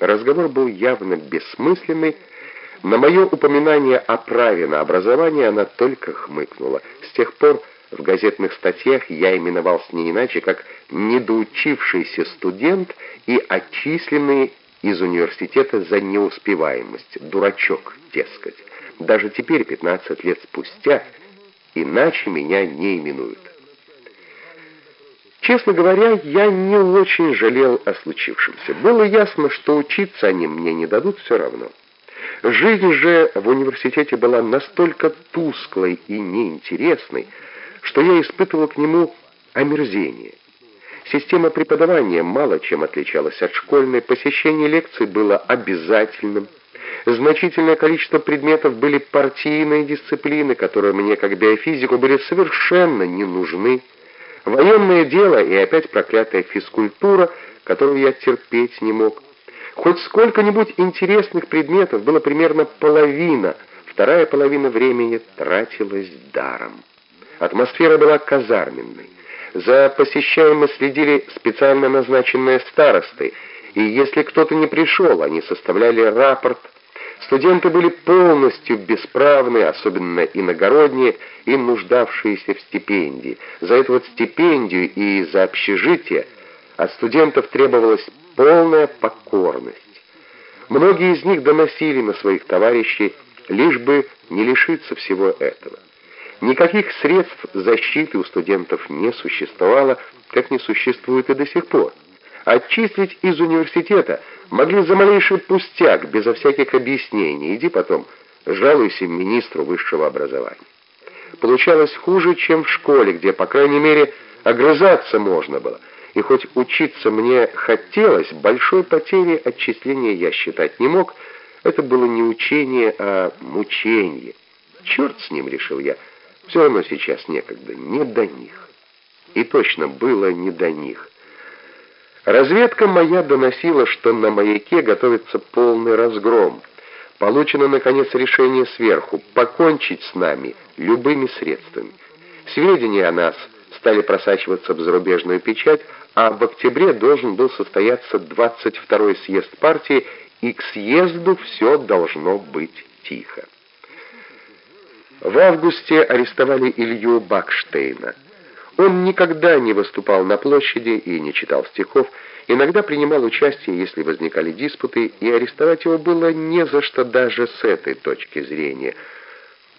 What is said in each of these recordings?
Разговор был явно бессмысленный. На мое упоминание о праве на образование она только хмыкнула. С тех пор в газетных статьях я именовался не иначе, как недоучившийся студент и отчисленный из университета за неуспеваемость, дурачок, дескать. Даже теперь, 15 лет спустя, иначе меня не именуют. Честно говоря, я не очень жалел о случившемся. Было ясно, что учиться они мне не дадут все равно. Жизнь же в университете была настолько тусклой и неинтересной, что я испытывал к нему омерзение. Система преподавания мало чем отличалась от школьной, посещение лекций было обязательным. Значительное количество предметов были партийные дисциплины, которые мне, как биофизику, были совершенно не нужны. Военное дело и опять проклятая физкультура, которую я терпеть не мог. Хоть сколько-нибудь интересных предметов было примерно половина, вторая половина времени тратилась даром. Атмосфера была казарменной. За посещаемым следили специально назначенные старосты, и если кто-то не пришел, они составляли рапорт. Студенты были полностью бесправны, особенно иногородние и нуждавшиеся в стипендии. За эту вот стипендию и за общежитие от студентов требовалась полная покорность. Многие из них доносили на своих товарищей, лишь бы не лишиться всего этого. Никаких средств защиты у студентов не существовало, как не существует и до сих пор. Отчислить из университета могли за малейший пустяк, безо всяких объяснений. Иди потом, жалуйся министру высшего образования. Получалось хуже, чем в школе, где, по крайней мере, огрызаться можно было. И хоть учиться мне хотелось, большой потери отчисления я считать не мог. Это было не учение, а мучение. Черт с ним, решил я. Все равно сейчас некогда, не до них. И точно было не до них. Разведка моя доносила, что на маяке готовится полный разгром. Получено, наконец, решение сверху покончить с нами любыми средствами. Сведения о нас стали просачиваться в зарубежную печать, а в октябре должен был состояться 22-й съезд партии, и к съезду все должно быть тихо. В августе арестовали Илью Бакштейна. Он никогда не выступал на площади и не читал стихов, иногда принимал участие, если возникали диспуты, и арестовать его было не за что даже с этой точки зрения.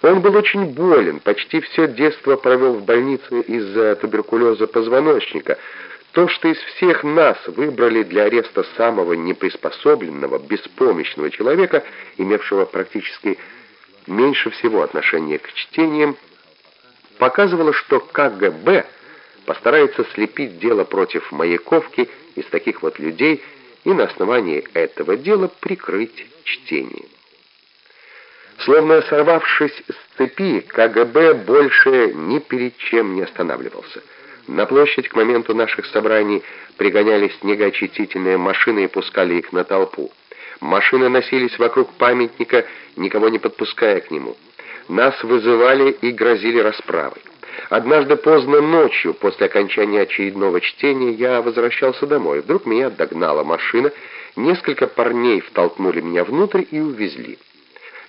Он был очень болен, почти все детство провел в больнице из-за туберкулеза позвоночника. То, что из всех нас выбрали для ареста самого неприспособленного, беспомощного человека, имевшего практически меньше всего отношения к чтениям, показывало, что КГБ постарается слепить дело против Маяковки из таких вот людей и на основании этого дела прикрыть чтение. Словно сорвавшись с цепи, КГБ больше ни перед чем не останавливался. На площадь к моменту наших собраний пригоняли снегоочистительные машины и пускали их на толпу. Машины носились вокруг памятника, никого не подпуская к нему. Нас вызывали и грозили расправой. Однажды поздно ночью, после окончания очередного чтения, я возвращался домой. Вдруг меня догнала машина, несколько парней втолкнули меня внутрь и увезли.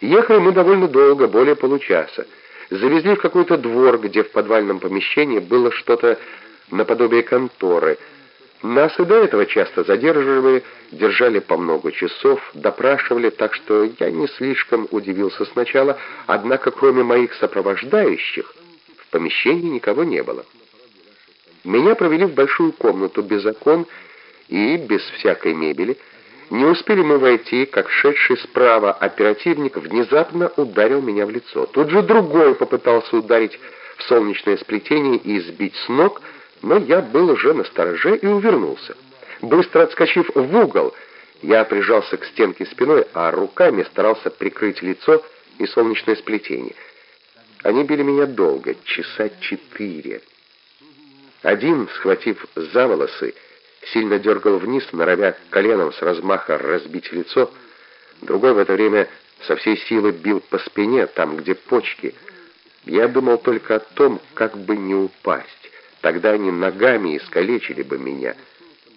Ехали мы довольно долго, более получаса. Завезли в какой-то двор, где в подвальном помещении было что-то наподобие конторы — нас и до этого часто задерживали, держали по много часов, допрашивали, так что я не слишком удивился сначала, однако кроме моих сопровождающих в помещении никого не было. Меня провели в большую комнату без окон и без всякой мебели. Не успели мы войти, как шедший справа оперативник внезапно ударил меня в лицо. Тут же другой попытался ударить в солнечное сплетение и сбить с ног, но я был уже на стороже и увернулся. Быстро отскочив в угол, я прижался к стенке спиной, а руками старался прикрыть лицо и солнечное сплетение. Они били меня долго, часа четыре. Один, схватив за волосы, сильно дергал вниз, норовя коленом с размаха разбить лицо. Другой в это время со всей силы бил по спине, там, где почки. Я думал только о том, как бы не упасть. Тогда они ногами искалечили бы меня —